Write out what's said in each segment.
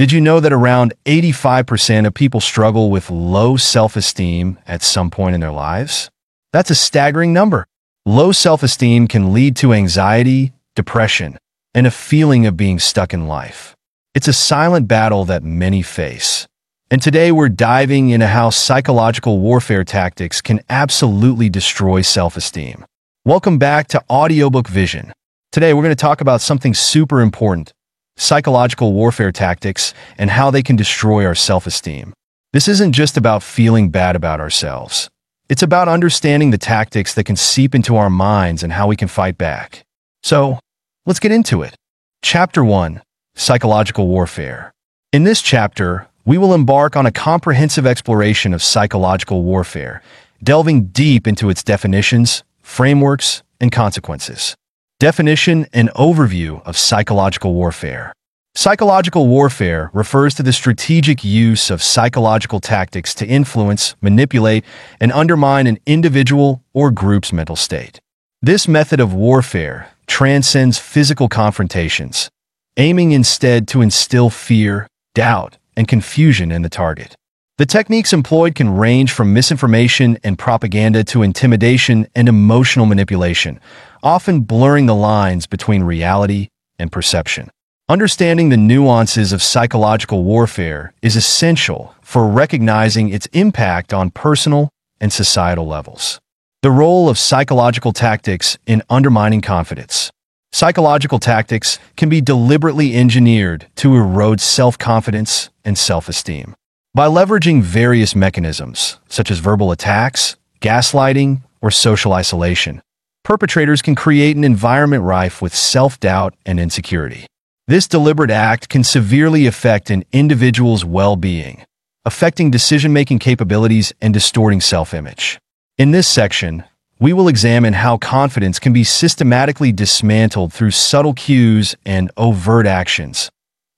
Did you know that around 85% of people struggle with low self-esteem at some point in their lives? That's a staggering number. Low self-esteem can lead to anxiety, depression, and a feeling of being stuck in life. It's a silent battle that many face. And today we're diving into how psychological warfare tactics can absolutely destroy self-esteem. Welcome back to Audiobook Vision. Today we're going to talk about something super important, psychological warfare tactics, and how they can destroy our self-esteem. This isn't just about feeling bad about ourselves. It's about understanding the tactics that can seep into our minds and how we can fight back. So, let's get into it. Chapter 1 Psychological Warfare. In this chapter, we will embark on a comprehensive exploration of psychological warfare, delving deep into its definitions, frameworks, and consequences. Definition and overview of psychological warfare. Psychological warfare refers to the strategic use of psychological tactics to influence, manipulate, and undermine an individual or group's mental state. This method of warfare transcends physical confrontations, aiming instead to instill fear, doubt, and confusion in the target. The techniques employed can range from misinformation and propaganda to intimidation and emotional manipulation, often blurring the lines between reality and perception. Understanding the nuances of psychological warfare is essential for recognizing its impact on personal and societal levels. The role of psychological tactics in undermining confidence. Psychological tactics can be deliberately engineered to erode self-confidence and self-esteem. By leveraging various mechanisms, such as verbal attacks, gaslighting, or social isolation, perpetrators can create an environment rife with self-doubt and insecurity. This deliberate act can severely affect an individual's well-being, affecting decision-making capabilities and distorting self-image. In this section, we will examine how confidence can be systematically dismantled through subtle cues and overt actions,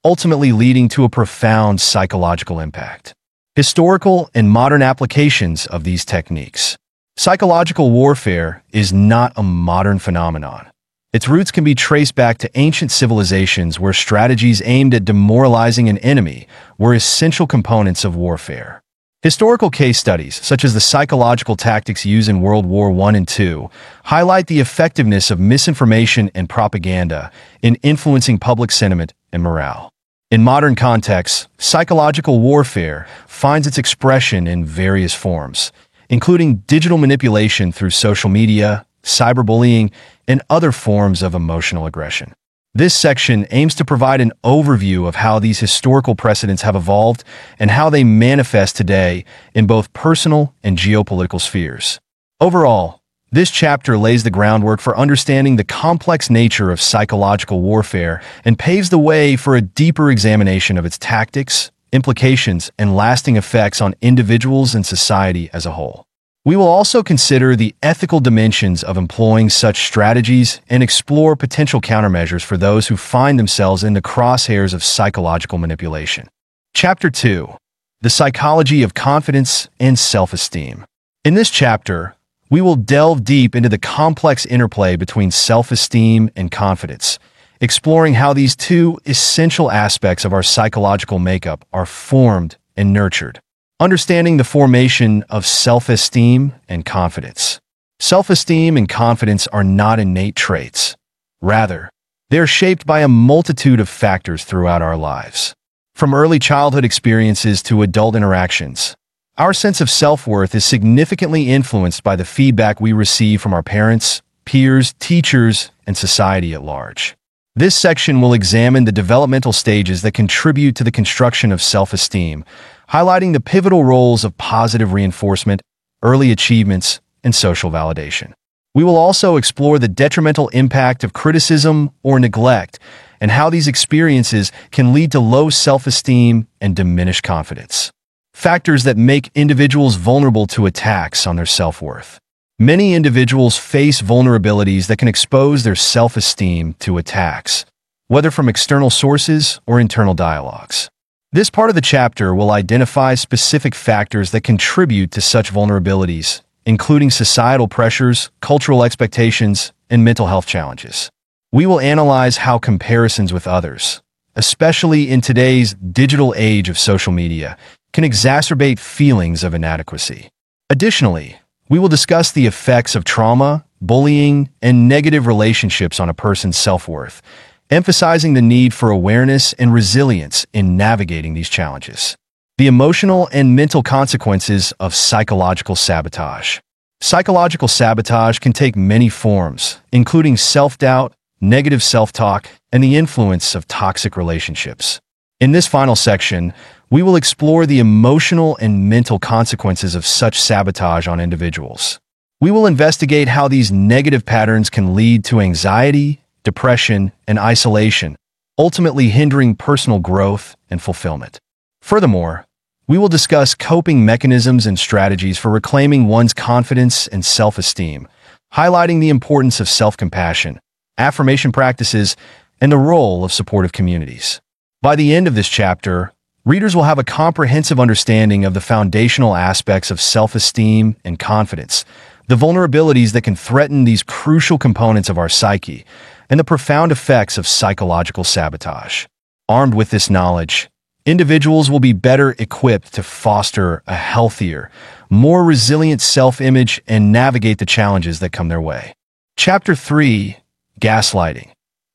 ultimately leading to a profound psychological impact. Historical and modern applications of these techniques. Psychological warfare is not a modern phenomenon. Its roots can be traced back to ancient civilizations where strategies aimed at demoralizing an enemy were essential components of warfare. Historical case studies, such as the psychological tactics used in World War I and II, highlight the effectiveness of misinformation and propaganda in influencing public sentiment and morale. In modern contexts, psychological warfare finds its expression in various forms, including digital manipulation through social media, cyberbullying, and other forms of emotional aggression. This section aims to provide an overview of how these historical precedents have evolved and how they manifest today in both personal and geopolitical spheres. Overall, this chapter lays the groundwork for understanding the complex nature of psychological warfare and paves the way for a deeper examination of its tactics, implications, and lasting effects on individuals and society as a whole. We will also consider the ethical dimensions of employing such strategies and explore potential countermeasures for those who find themselves in the crosshairs of psychological manipulation. Chapter 2 The Psychology of Confidence and Self-Esteem. In this chapter, we will delve deep into the complex interplay between self-esteem and confidence, exploring how these two essential aspects of our psychological makeup are formed and nurtured. Understanding the formation of self-esteem and confidence. Self-esteem and confidence are not innate traits. Rather, they are shaped by a multitude of factors throughout our lives. From early childhood experiences to adult interactions, our sense of self-worth is significantly influenced by the feedback we receive from our parents, peers, teachers, and society at large. This section will examine the developmental stages that contribute to the construction of self-esteem, highlighting the pivotal roles of positive reinforcement, early achievements, and social validation. We will also explore the detrimental impact of criticism or neglect and how these experiences can lead to low self-esteem and diminished confidence. Factors that make individuals vulnerable to attacks on their self-worth. Many individuals face vulnerabilities that can expose their self-esteem to attacks, whether from external sources or internal dialogues. This part of the chapter will identify specific factors that contribute to such vulnerabilities, including societal pressures, cultural expectations, and mental health challenges. We will analyze how comparisons with others, especially in today's digital age of social media, can exacerbate feelings of inadequacy. Additionally, we will discuss the effects of trauma, bullying, and negative relationships on a person's self-worth, emphasizing the need for awareness and resilience in navigating these challenges. The emotional and mental consequences of psychological sabotage. Psychological sabotage can take many forms, including self-doubt, negative self-talk, and the influence of toxic relationships. In this final section, we will explore the emotional and mental consequences of such sabotage on individuals. We will investigate how these negative patterns can lead to anxiety, depression, and isolation, ultimately hindering personal growth and fulfillment. Furthermore, we will discuss coping mechanisms and strategies for reclaiming one's confidence and self-esteem, highlighting the importance of self-compassion, affirmation practices, and the role of supportive communities. By the end of this chapter, readers will have a comprehensive understanding of the foundational aspects of self-esteem and confidence, the vulnerabilities that can threaten these crucial components of our psyche, and the profound effects of psychological sabotage. Armed with this knowledge, individuals will be better equipped to foster a healthier, more resilient self-image and navigate the challenges that come their way. Chapter 3 Gaslighting,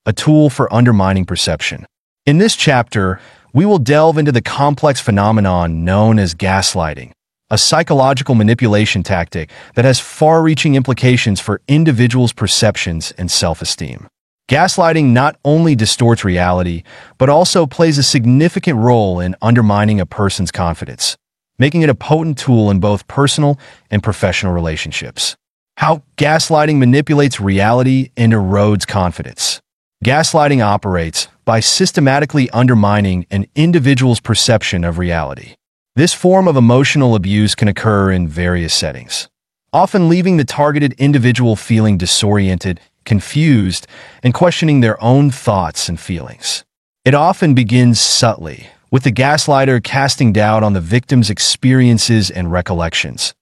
a tool for undermining perception. In this chapter, we will delve into the complex phenomenon known as gaslighting, a psychological manipulation tactic that has far-reaching implications for individuals' perceptions and self-esteem. Gaslighting not only distorts reality, but also plays a significant role in undermining a person's confidence, making it a potent tool in both personal and professional relationships. How gaslighting manipulates reality and erodes confidence. Gaslighting operates by systematically undermining an individual's perception of reality. This form of emotional abuse can occur in various settings, often leaving the targeted individual feeling disoriented confused, and questioning their own thoughts and feelings. It often begins subtly, with the gaslighter casting doubt on the victim's experiences and recollections,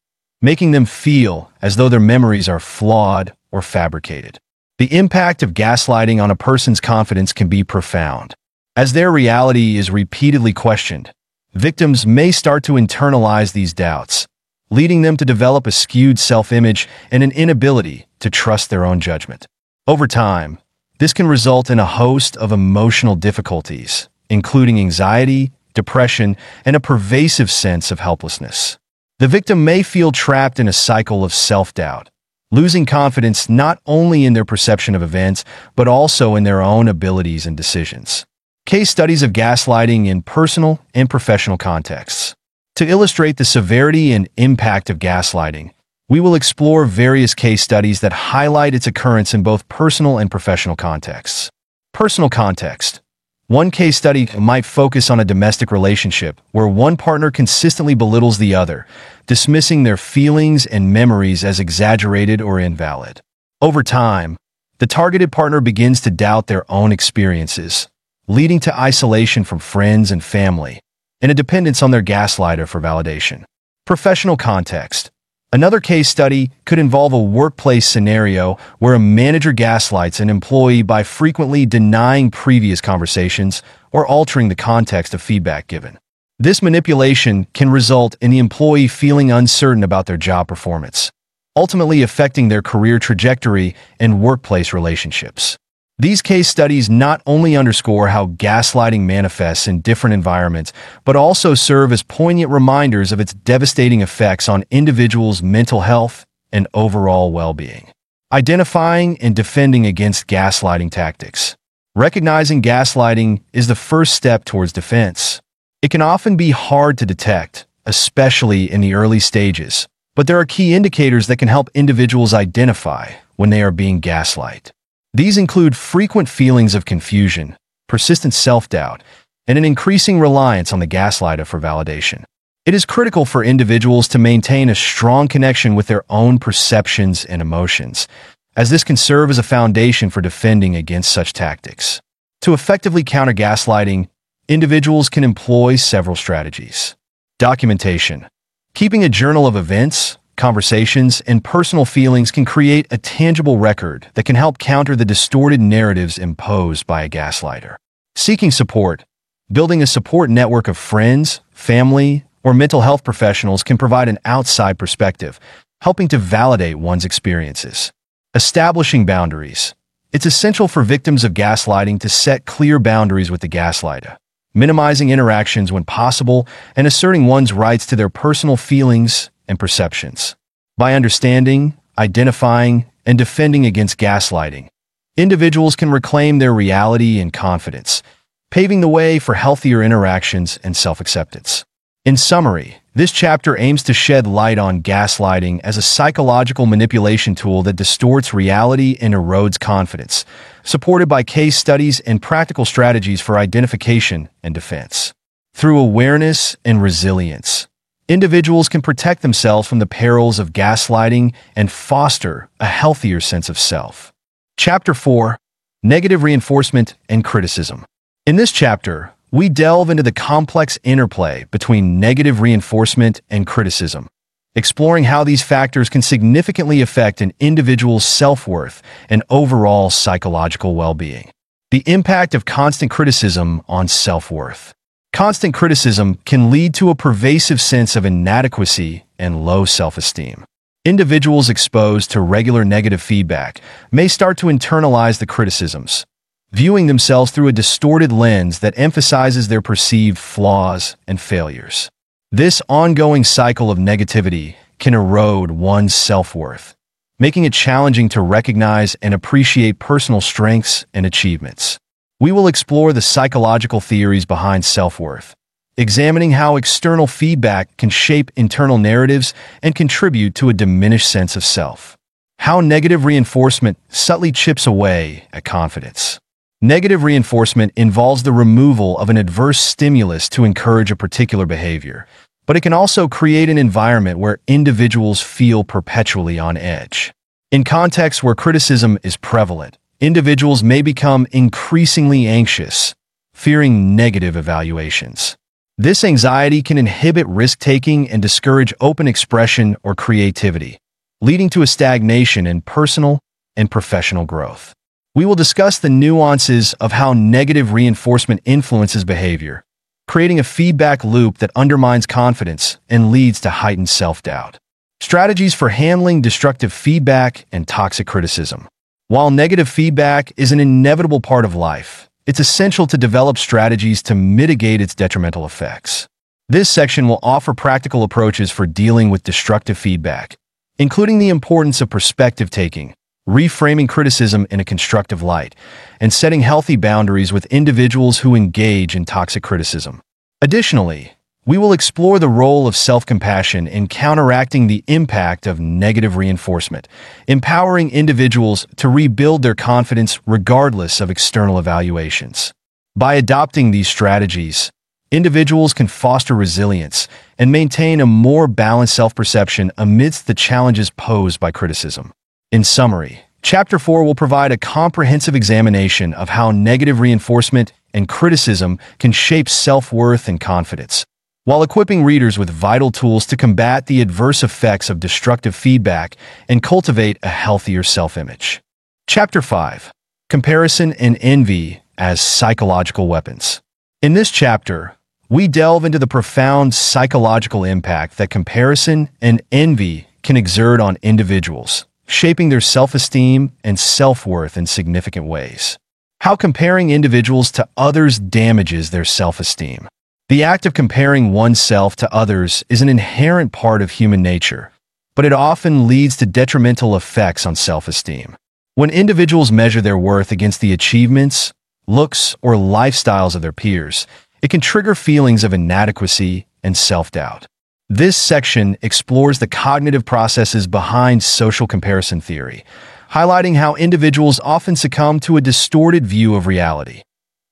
making them feel as though their memories are flawed or fabricated. The impact of gaslighting on a person's confidence can be profound. As their reality is repeatedly questioned, victims may start to internalize these doubts, leading them to develop a skewed self-image and an inability to trust their own judgment. Over time, this can result in a host of emotional difficulties, including anxiety, depression, and a pervasive sense of helplessness. The victim may feel trapped in a cycle of self-doubt, losing confidence not only in their perception of events, but also in their own abilities and decisions. Case studies of gaslighting in personal and professional contexts. To illustrate the severity and impact of gaslighting, we will explore various case studies that highlight its occurrence in both personal and professional contexts. Personal context. One case study might focus on a domestic relationship where one partner consistently belittles the other, dismissing their feelings and memories as exaggerated or invalid. Over time, the targeted partner begins to doubt their own experiences, leading to isolation from friends and family, and a dependence on their gaslighter for validation. Professional context. Another case study could involve a workplace scenario where a manager gaslights an employee by frequently denying previous conversations or altering the context of feedback given. This manipulation can result in the employee feeling uncertain about their job performance, ultimately affecting their career trajectory and workplace relationships. These case studies not only underscore how gaslighting manifests in different environments, but also serve as poignant reminders of its devastating effects on individuals' mental health and overall well-being. Identifying and defending against gaslighting tactics. Recognizing gaslighting is the first step towards defense. It can often be hard to detect, especially in the early stages, but there are key indicators that can help individuals identify when they are being gaslight. These include frequent feelings of confusion, persistent self-doubt, and an increasing reliance on the gaslighter for validation. It is critical for individuals to maintain a strong connection with their own perceptions and emotions, as this can serve as a foundation for defending against such tactics. To effectively counter gaslighting, individuals can employ several strategies. Documentation. Keeping a journal of events, conversations, and personal feelings can create a tangible record that can help counter the distorted narratives imposed by a gaslighter. Seeking support, building a support network of friends, family, or mental health professionals can provide an outside perspective, helping to validate one's experiences. Establishing boundaries. It's essential for victims of gaslighting to set clear boundaries with the gaslighter, minimizing interactions when possible and asserting one's rights to their personal feelings and perceptions. By understanding, identifying, and defending against gaslighting, individuals can reclaim their reality and confidence, paving the way for healthier interactions and self-acceptance. In summary, this chapter aims to shed light on gaslighting as a psychological manipulation tool that distorts reality and erodes confidence, supported by case studies and practical strategies for identification and defense. Through awareness and resilience, individuals can protect themselves from the perils of gaslighting and foster a healthier sense of self. Chapter 4 Negative Reinforcement and Criticism. In this chapter, we delve into the complex interplay between negative reinforcement and criticism, exploring how these factors can significantly affect an individual's self-worth and overall psychological well-being. The impact of constant criticism on self-worth. Constant criticism can lead to a pervasive sense of inadequacy and low self-esteem. Individuals exposed to regular negative feedback may start to internalize the criticisms, viewing themselves through a distorted lens that emphasizes their perceived flaws and failures. This ongoing cycle of negativity can erode one's self-worth, making it challenging to recognize and appreciate personal strengths and achievements. We will explore the psychological theories behind self-worth, examining how external feedback can shape internal narratives and contribute to a diminished sense of self. How negative reinforcement subtly chips away at confidence. Negative reinforcement involves the removal of an adverse stimulus to encourage a particular behavior, but it can also create an environment where individuals feel perpetually on edge. In contexts where criticism is prevalent, individuals may become increasingly anxious, fearing negative evaluations. This anxiety can inhibit risk-taking and discourage open expression or creativity, leading to a stagnation in personal and professional growth. We will discuss the nuances of how negative reinforcement influences behavior, creating a feedback loop that undermines confidence and leads to heightened self-doubt. Strategies for handling destructive feedback and toxic criticism. While negative feedback is an inevitable part of life, it's essential to develop strategies to mitigate its detrimental effects. This section will offer practical approaches for dealing with destructive feedback, including the importance of perspective taking, reframing criticism in a constructive light, and setting healthy boundaries with individuals who engage in toxic criticism. Additionally, we will explore the role of self-compassion in counteracting the impact of negative reinforcement, empowering individuals to rebuild their confidence regardless of external evaluations. By adopting these strategies, individuals can foster resilience and maintain a more balanced self-perception amidst the challenges posed by criticism. In summary, Chapter 4 will provide a comprehensive examination of how negative reinforcement and criticism can shape self-worth and confidence while equipping readers with vital tools to combat the adverse effects of destructive feedback and cultivate a healthier self-image. Chapter 5 Comparison and Envy as Psychological Weapons. In this chapter, we delve into the profound psychological impact that comparison and envy can exert on individuals, shaping their self-esteem and self-worth in significant ways. How comparing individuals to others damages their self-esteem. The act of comparing oneself to others is an inherent part of human nature, but it often leads to detrimental effects on self-esteem. When individuals measure their worth against the achievements, looks, or lifestyles of their peers, it can trigger feelings of inadequacy and self-doubt. This section explores the cognitive processes behind social comparison theory, highlighting how individuals often succumb to a distorted view of reality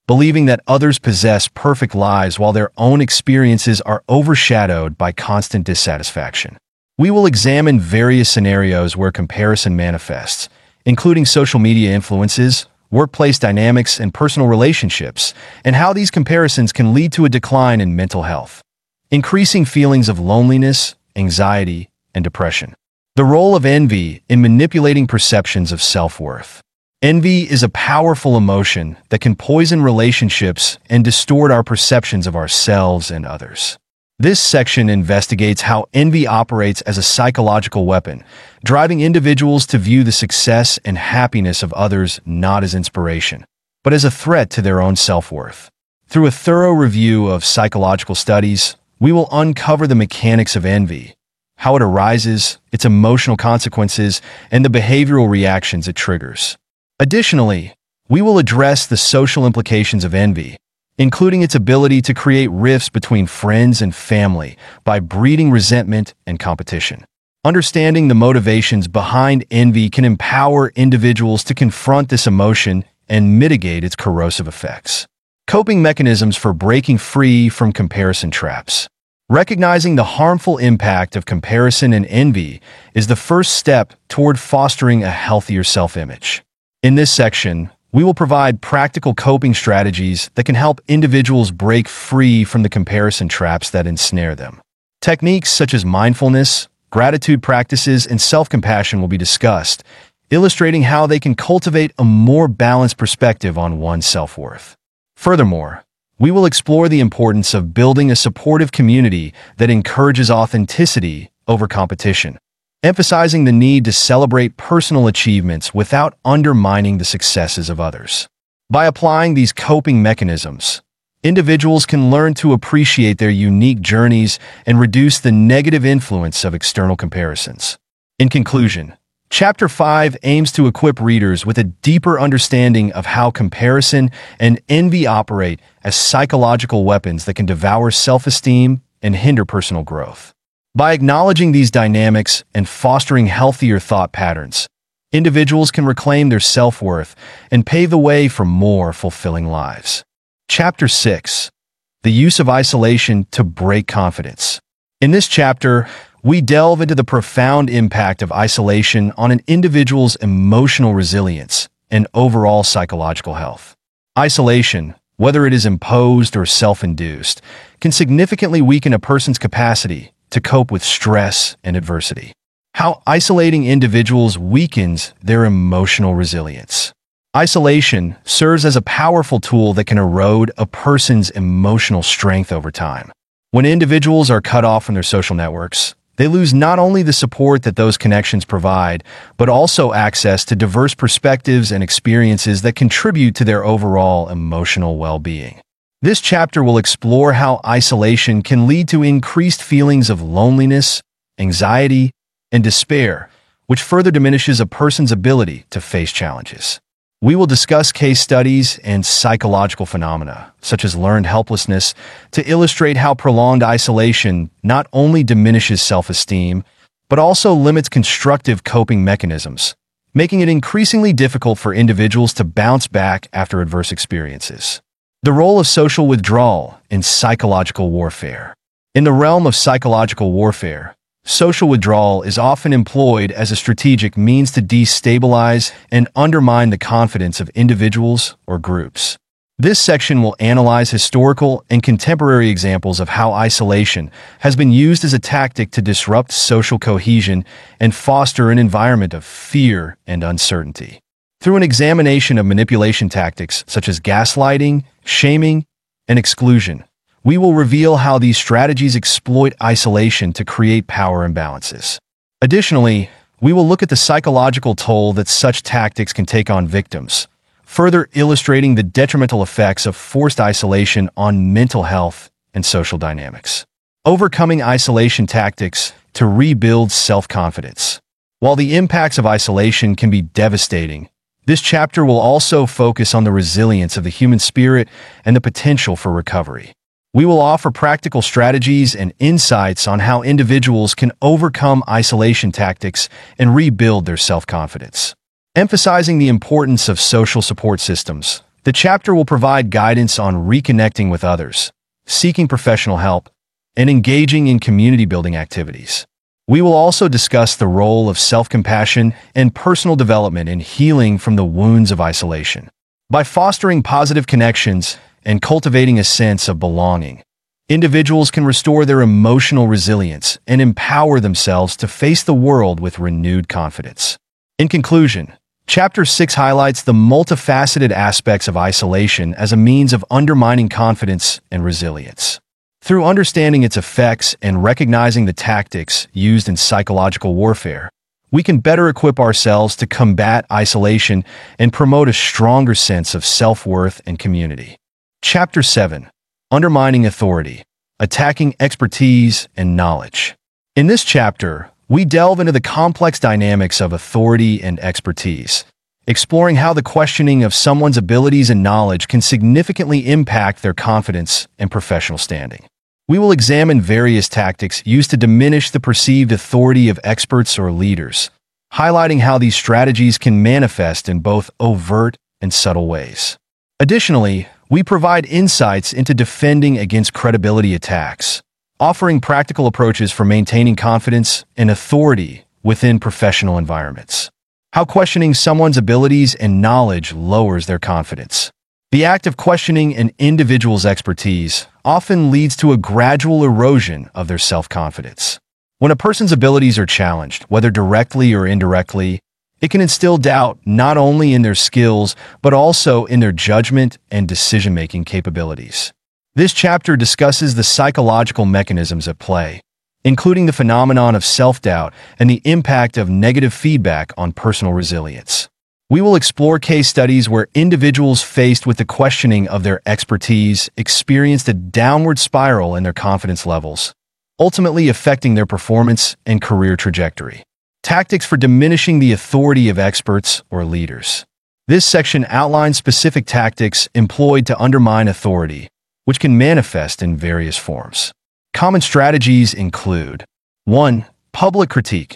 believing that others possess perfect lives while their own experiences are overshadowed by constant dissatisfaction. We will examine various scenarios where comparison manifests, including social media influences, workplace dynamics, and personal relationships, and how these comparisons can lead to a decline in mental health, increasing feelings of loneliness, anxiety, and depression. The role of envy in manipulating perceptions of self-worth. Envy is a powerful emotion that can poison relationships and distort our perceptions of ourselves and others. This section investigates how envy operates as a psychological weapon, driving individuals to view the success and happiness of others not as inspiration, but as a threat to their own self-worth. Through a thorough review of psychological studies, we will uncover the mechanics of envy, how it arises, its emotional consequences, and the behavioral reactions it triggers. Additionally, we will address the social implications of envy, including its ability to create rifts between friends and family by breeding resentment and competition. Understanding the motivations behind envy can empower individuals to confront this emotion and mitigate its corrosive effects. Coping mechanisms for breaking free from comparison traps. Recognizing the harmful impact of comparison and envy is the first step toward fostering a healthier self-image. In this section, we will provide practical coping strategies that can help individuals break free from the comparison traps that ensnare them. Techniques such as mindfulness, gratitude practices, and self-compassion will be discussed, illustrating how they can cultivate a more balanced perspective on one's self-worth. Furthermore, we will explore the importance of building a supportive community that encourages authenticity over competition emphasizing the need to celebrate personal achievements without undermining the successes of others. By applying these coping mechanisms, individuals can learn to appreciate their unique journeys and reduce the negative influence of external comparisons. In conclusion, Chapter 5 aims to equip readers with a deeper understanding of how comparison and envy operate as psychological weapons that can devour self-esteem and hinder personal growth. By acknowledging these dynamics and fostering healthier thought patterns, individuals can reclaim their self-worth and pave the way for more fulfilling lives. Chapter 6 The Use of Isolation to Break Confidence. In this chapter, we delve into the profound impact of isolation on an individual's emotional resilience and overall psychological health. Isolation, whether it is imposed or self-induced, can significantly weaken a person's capacity to cope with stress and adversity. How isolating individuals weakens their emotional resilience. Isolation serves as a powerful tool that can erode a person's emotional strength over time. When individuals are cut off from their social networks, they lose not only the support that those connections provide, but also access to diverse perspectives and experiences that contribute to their overall emotional well-being. This chapter will explore how isolation can lead to increased feelings of loneliness, anxiety, and despair, which further diminishes a person's ability to face challenges. We will discuss case studies and psychological phenomena, such as learned helplessness, to illustrate how prolonged isolation not only diminishes self-esteem, but also limits constructive coping mechanisms, making it increasingly difficult for individuals to bounce back after adverse experiences. The role of social withdrawal in psychological warfare. In the realm of psychological warfare, social withdrawal is often employed as a strategic means to destabilize and undermine the confidence of individuals or groups. This section will analyze historical and contemporary examples of how isolation has been used as a tactic to disrupt social cohesion and foster an environment of fear and uncertainty. Through an examination of manipulation tactics such as gaslighting, shaming, and exclusion, we will reveal how these strategies exploit isolation to create power imbalances. Additionally, we will look at the psychological toll that such tactics can take on victims, further illustrating the detrimental effects of forced isolation on mental health and social dynamics. Overcoming isolation tactics to rebuild self-confidence. While the impacts of isolation can be devastating, this chapter will also focus on the resilience of the human spirit and the potential for recovery. We will offer practical strategies and insights on how individuals can overcome isolation tactics and rebuild their self-confidence. Emphasizing the importance of social support systems, the chapter will provide guidance on reconnecting with others, seeking professional help, and engaging in community building activities. We will also discuss the role of self-compassion and personal development in healing from the wounds of isolation. By fostering positive connections and cultivating a sense of belonging, individuals can restore their emotional resilience and empower themselves to face the world with renewed confidence. In conclusion, Chapter 6 highlights the multifaceted aspects of isolation as a means of undermining confidence and resilience. Through understanding its effects and recognizing the tactics used in psychological warfare, we can better equip ourselves to combat isolation and promote a stronger sense of self-worth and community. Chapter 7 Undermining Authority Attacking Expertise and Knowledge. In this chapter, we delve into the complex dynamics of authority and expertise, exploring how the questioning of someone's abilities and knowledge can significantly impact their confidence and professional standing. We will examine various tactics used to diminish the perceived authority of experts or leaders, highlighting how these strategies can manifest in both overt and subtle ways. Additionally, we provide insights into defending against credibility attacks, offering practical approaches for maintaining confidence and authority within professional environments. How questioning someone's abilities and knowledge lowers their confidence. The act of questioning an individual's expertise often leads to a gradual erosion of their self-confidence. When a person's abilities are challenged, whether directly or indirectly, it can instill doubt not only in their skills, but also in their judgment and decision-making capabilities. This chapter discusses the psychological mechanisms at play, including the phenomenon of self-doubt and the impact of negative feedback on personal resilience. We will explore case studies where individuals faced with the questioning of their expertise experienced a downward spiral in their confidence levels, ultimately affecting their performance and career trajectory. Tactics for diminishing the authority of experts or leaders. This section outlines specific tactics employed to undermine authority, which can manifest in various forms. Common strategies include 1. Public critique,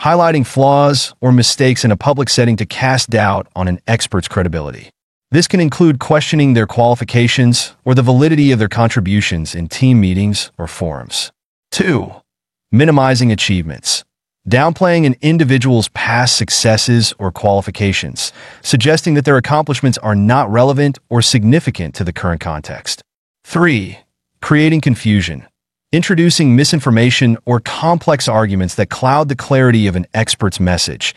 highlighting flaws or mistakes in a public setting to cast doubt on an expert's credibility. This can include questioning their qualifications or the validity of their contributions in team meetings or forums. 2. Minimizing achievements, downplaying an individual's past successes or qualifications, suggesting that their accomplishments are not relevant or significant to the current context. 3. Creating confusion, introducing misinformation or complex arguments that cloud the clarity of an expert's message,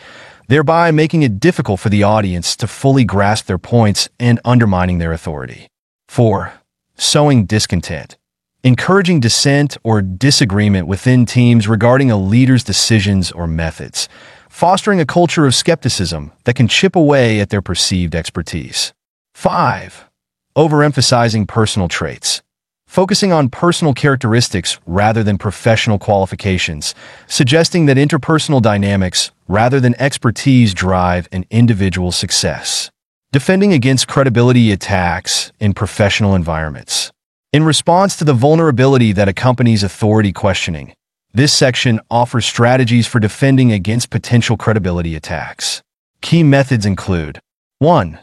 thereby making it difficult for the audience to fully grasp their points and undermining their authority. 4. Sowing discontent, encouraging dissent or disagreement within teams regarding a leader's decisions or methods, fostering a culture of skepticism that can chip away at their perceived expertise. 5. Overemphasizing personal traits, focusing on personal characteristics rather than professional qualifications, suggesting that interpersonal dynamics rather than expertise drive an individual's success. Defending against credibility attacks in professional environments. In response to the vulnerability that accompanies authority questioning, this section offers strategies for defending against potential credibility attacks. Key methods include 1.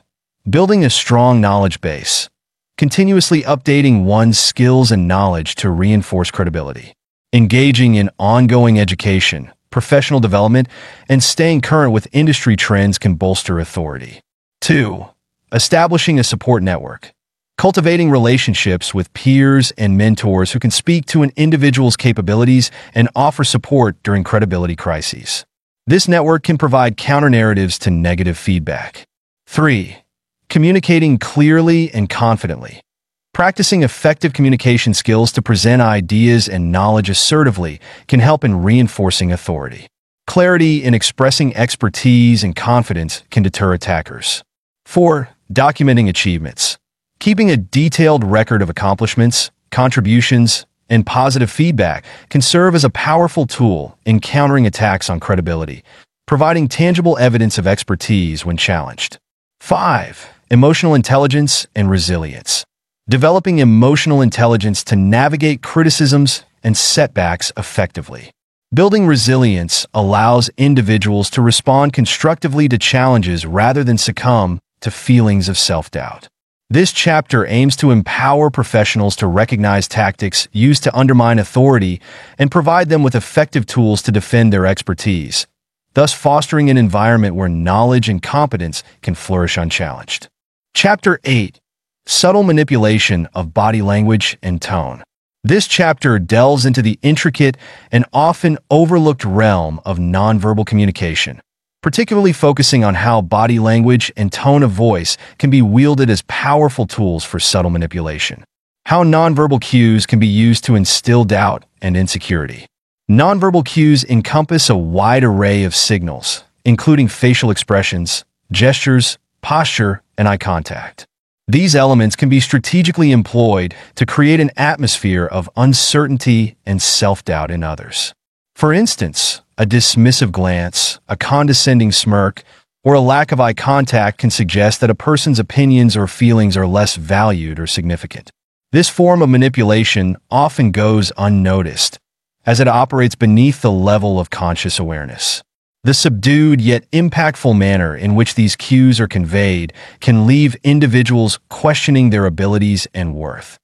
Building a strong knowledge base. Continuously updating one's skills and knowledge to reinforce credibility. Engaging in ongoing education, professional development, and staying current with industry trends can bolster authority. 2. Establishing a support network. Cultivating relationships with peers and mentors who can speak to an individual's capabilities and offer support during credibility crises. This network can provide counter-narratives to negative feedback. 3. Communicating clearly and confidently. Practicing effective communication skills to present ideas and knowledge assertively can help in reinforcing authority. Clarity in expressing expertise and confidence can deter attackers. 4. Documenting achievements. Keeping a detailed record of accomplishments, contributions, and positive feedback can serve as a powerful tool in countering attacks on credibility, providing tangible evidence of expertise when challenged. 5. Emotional intelligence and resilience. Developing emotional intelligence to navigate criticisms and setbacks effectively. Building resilience allows individuals to respond constructively to challenges rather than succumb to feelings of self-doubt. This chapter aims to empower professionals to recognize tactics used to undermine authority and provide them with effective tools to defend their expertise, thus fostering an environment where knowledge and competence can flourish unchallenged. Chapter 8 Subtle Manipulation of Body Language and Tone. This chapter delves into the intricate and often overlooked realm of nonverbal communication, particularly focusing on how body language and tone of voice can be wielded as powerful tools for subtle manipulation. How nonverbal cues can be used to instill doubt and insecurity. Nonverbal cues encompass a wide array of signals, including facial expressions, gestures, posture, and eye contact. These elements can be strategically employed to create an atmosphere of uncertainty and self-doubt in others. For instance, a dismissive glance, a condescending smirk, or a lack of eye contact can suggest that a person's opinions or feelings are less valued or significant. This form of manipulation often goes unnoticed, as it operates beneath the level of conscious awareness. The subdued yet impactful manner in which these cues are conveyed can leave individuals questioning their abilities and worth,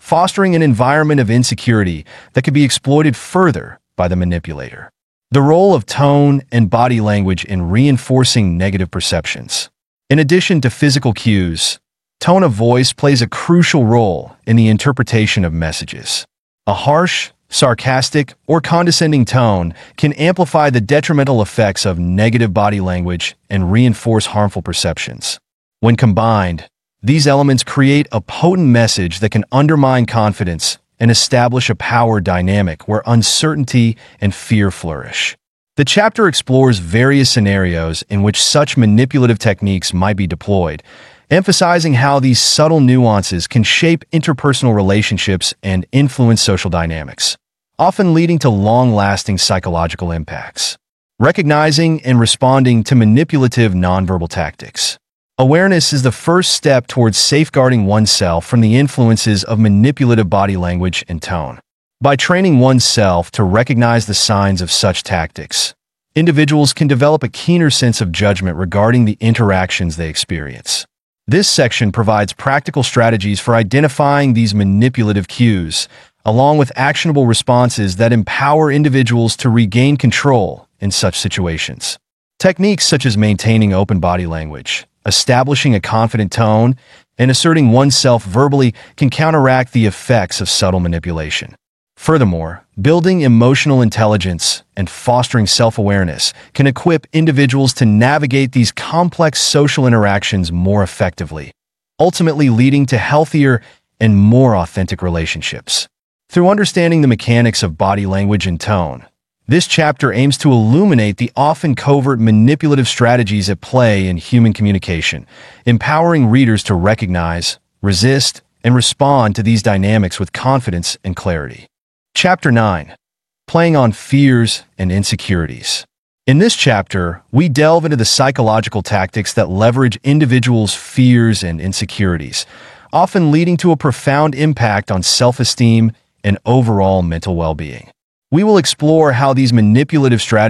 fostering an environment of insecurity that can be exploited further by the manipulator. The role of tone and body language in reinforcing negative perceptions. In addition to physical cues, Tone of voice plays a crucial role in the interpretation of messages. A harsh, sarcastic, or condescending tone can amplify the detrimental effects of negative body language and reinforce harmful perceptions. When combined, these elements create a potent message that can undermine confidence and establish a power dynamic where uncertainty and fear flourish. The chapter explores various scenarios in which such manipulative techniques might be deployed, emphasizing how these subtle nuances can shape interpersonal relationships and influence social dynamics, often leading to long-lasting psychological impacts. Recognizing and responding to manipulative nonverbal tactics. Awareness is the first step towards safeguarding oneself from the influences of manipulative body language and tone. By training oneself to recognize the signs of such tactics, individuals can develop a keener sense of judgment regarding the interactions they experience. This section provides practical strategies for identifying these manipulative cues, along with actionable responses that empower individuals to regain control in such situations. Techniques such as maintaining open body language, establishing a confident tone, and asserting oneself verbally can counteract the effects of subtle manipulation. Furthermore, building emotional intelligence and fostering self-awareness can equip individuals to navigate these complex social interactions more effectively, ultimately leading to healthier and more authentic relationships. Through understanding the mechanics of body language and tone, this chapter aims to illuminate the often covert manipulative strategies at play in human communication, empowering readers to recognize, resist, and respond to these dynamics with confidence and clarity. Chapter 9 Playing on Fears and Insecurities. In this chapter, we delve into the psychological tactics that leverage individuals' fears and insecurities, often leading to a profound impact on self esteem and overall mental well being. We will explore how these manipulative strategies